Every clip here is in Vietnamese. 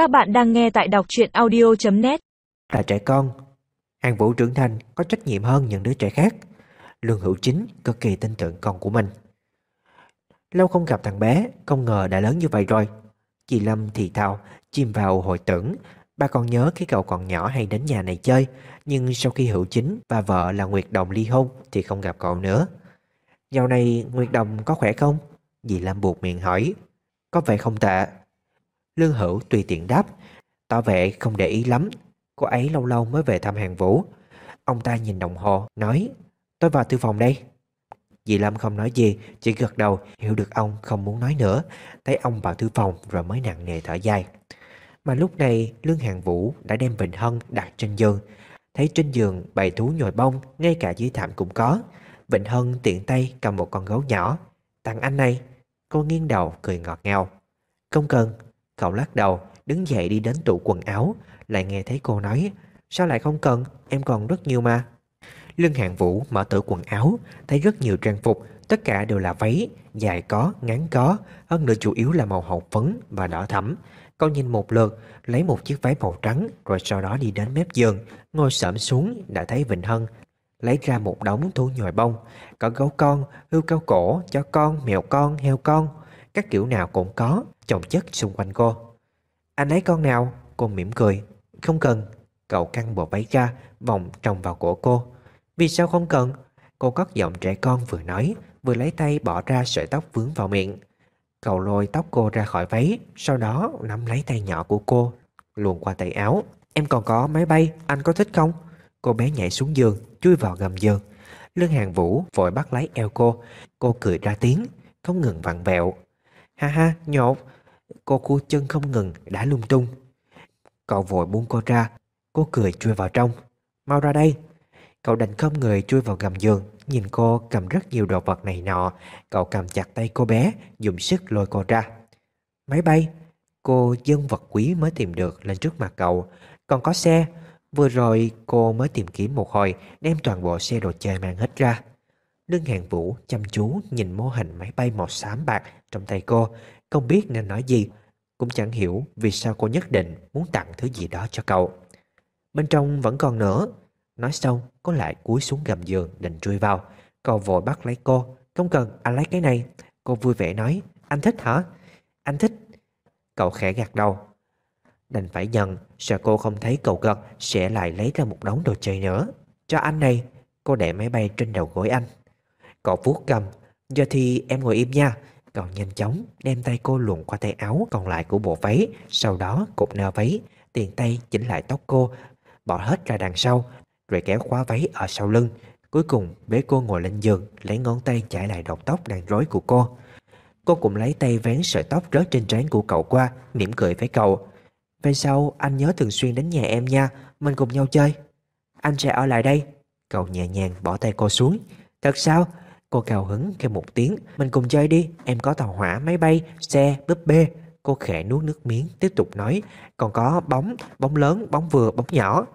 Các bạn đang nghe tại đọc truyện audio.net Là trẻ con Hàng vũ trưởng thành có trách nhiệm hơn những đứa trẻ khác. Lương hữu chính cực kỳ tin tưởng con của mình. Lâu không gặp thằng bé, Không ngờ đã lớn như vậy rồi. Chị Lâm thì thào Chìm vào hồi tưởng. Ba còn nhớ cái cậu còn nhỏ hay đến nhà này chơi, Nhưng sau khi hữu chính và vợ là Nguyệt Đồng ly hôn Thì không gặp cậu nữa. Dạo này Nguyệt Đồng có khỏe không? Dì Lâm buộc miệng hỏi. Có vẻ không tệ. Lương Hữu tùy tiện đáp, Tỏ vẻ không để ý lắm, Cô ấy lâu lâu mới về thăm hàng vũ. Ông ta nhìn đồng hồ, nói, Tôi vào thư phòng đây. Dì Lâm không nói gì, Chỉ gật đầu, hiểu được ông không muốn nói nữa, Thấy ông vào thư phòng rồi mới nặng nề thở dài. Mà lúc này, Lương Hàng Vũ đã đem Vịnh Hân đặt trên giường. Thấy trên giường bày thú nhồi bông, Ngay cả dưới thảm cũng có. Vịnh Hân tiện tay cầm một con gấu nhỏ. Tặng anh này, Cô nghiêng đầu cười ngọt ngào. Không cần Cậu lắc đầu đứng dậy đi đến tủ quần áo. Lại nghe thấy cô nói Sao lại không cần? Em còn rất nhiều mà. Lương Hạng Vũ mở tủ quần áo Thấy rất nhiều trang phục Tất cả đều là váy Dài có, ngắn có. Hơn nữa chủ yếu là màu hồng phấn và đỏ thẫm. Cậu nhìn một lượt Lấy một chiếc váy màu trắng Rồi sau đó đi đến mép giường. Ngồi sợm xuống đã thấy Vịnh Hân. Lấy ra một đống thú nhồi bông Có gấu con, hươu cao cổ, chó con, mèo con, heo con. Các kiểu nào cũng có chồng chất xung quanh cô. Anh lấy con nào? Cô mỉm cười. Không cần. Cậu căng bộ váy ra Vòng trồng vào cổ cô. Vì sao không cần? Cô cất giọng trẻ con vừa nói Vừa lấy tay bỏ ra sợi tóc vướng vào miệng. Cậu lôi tóc cô ra khỏi váy Sau đó nắm lấy tay nhỏ của cô Luồn qua tay áo. Em còn có máy bay, anh có thích không? Cô bé nhảy xuống giường, chui vào gầm giường. Lương Hàng Vũ vội bắt lấy eo cô. Cô cười ra tiếng Không ngừng vặn vẹo. Ha ha, nhột. Cô cua chân không ngừng đã lung tung. Cậu vội buông cô ra Cô cười chui vào trong. Mau ra đây. Cậu đành không người chui vào gầm giường Nhìn cô cầm rất nhiều đồ vật này nọ. Cậu cầm chặt tay cô bé Dùng sức lôi cô ra. Máy bay Cô dân vật quý mới tìm được lên trước mặt cậu. Còn có xe Vừa rồi cô mới tìm kiếm một hồi Đem toàn bộ xe đồ chơi mang hết ra. Lương Hàng Vũ chăm chú nhìn mô hình máy bay màu xám bạc trong tay cô. Không biết nên nói gì, Cũng chẳng hiểu vì sao cô nhất định muốn tặng thứ gì đó cho cậu. Bên trong vẫn còn nữa. Nói xong, cô lại cúi xuống gầm giường định chui vào. Cậu vội bắt lấy cô. Không cần, anh lấy cái này. Cô vui vẻ nói, Anh thích hả? Anh thích. Cậu khẽ gạt đầu. Đành phải nhận, Sợ cô không thấy cậu gật, Sẽ lại lấy ra một đống đồ chơi nữa. Cho anh này. Cô để máy bay trên đầu gối anh. Cậu vuốt cầm Giờ thì em ngồi im nha. Cậu nhanh chóng đem tay cô luồn qua tay áo còn lại của bộ váy, Sau đó cột nơ váy. Tiền tay chỉnh lại tóc cô, Bỏ hết ra đằng sau, Rồi kéo khóa váy ở sau lưng. Cuối cùng, bế cô ngồi lên giường, Lấy ngón tay chải lại đầu tóc đang rối của cô. Cô cũng lấy tay vén sợi tóc rớt trên trán của cậu qua, mỉm cười với cậu. Về sau, anh nhớ thường xuyên đến nhà em nha, Mình cùng nhau chơi. Anh sẽ ở lại đây. Cậu nhẹ nhàng bỏ tay cô xuống. Thật sao? Cô cao hứng kêu một tiếng. Mình cùng chơi đi. Em có tàu hỏa, máy bay, xe, búp bê. Cô khẽ nuốt nước miếng Tiếp tục nói. Còn có bóng, bóng lớn, bóng vừa, bóng nhỏ.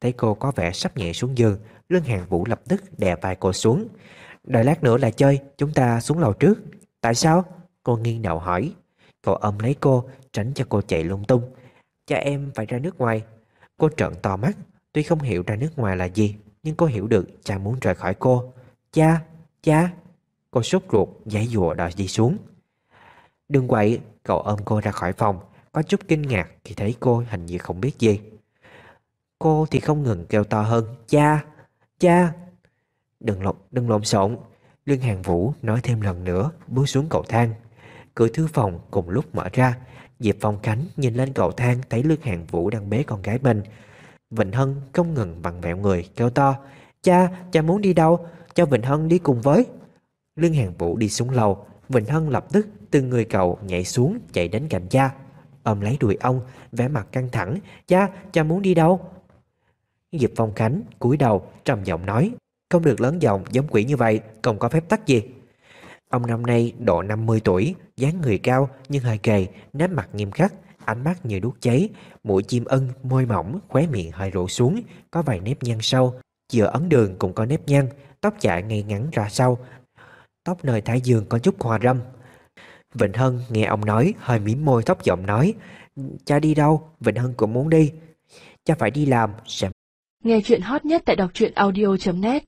Thấy cô có vẻ sắp nhẹ xuống giường Lương Hàng Vũ lập tức đè vai cô xuống. Đợi lát nữa là chơi Chúng ta xuống lầu trước. Tại sao? Cô nghiêng đầu hỏi. Cậu ôm lấy cô Tránh cho cô chạy lung tung. Cha em phải ra nước ngoài. Cô trợn to mắt. Tuy không hiểu ra nước ngoài là gì Nhưng cô hiểu được cha muốn rời khỏi cô. Cha, cha Cô sốt ruột, giải dùa đòi đi xuống. Đừng quậy Cậu ôm cô ra khỏi phòng Có chút kinh ngạc khi thấy cô hình như không biết gì. Cô thì không ngừng kêu to hơn Cha, cha Đừng lộn, đừng lộn xộn Lương Hàng Vũ nói thêm lần nữa Bước xuống cầu thang. Cửa thư phòng cùng lúc mở ra Diệp Phong Khánh nhìn lên cầu thang Thấy Lương Hàng Vũ đang bế con gái mình. Vịnh Hân không ngừng bằng vẹo người Kêu to Cha, cha muốn đi đâu? Cho Vịnh Hân đi cùng với. Lương Hàng Vũ đi xuống lầu. Vịnh Hân lập tức từ người cậu nhảy xuống Chạy đến cạnh cha. Ôm lấy đùi ông vẻ mặt căng thẳng. Cha, cha muốn đi đâu? Diệp Phong Khánh cúi đầu trầm giọng nói Không được lớn giọng giống quỷ như vậy Không có phép tắc gì. Ông năm nay độ 50 tuổi dáng người cao nhưng hơi gầy nét mặt nghiêm khắc ánh mắt như đuốc cháy mũi chim ân môi mỏng khóe miệng hơi rũ xuống có vài nếp nhăn sâu giữa ấn đường cũng có nếp nhăn, tóc chạy ngay ngắn ra sau. Tóc nơi thái dương có chút hoa râm. Vịnh Hân nghe ông nói, hơi mím môi thấp giọng nói, Cha đi đâu? Vịnh Hân cũng muốn đi. Cha phải đi làm, sẽ Nghe chuyện hot nhất tại đọc truyện audio.net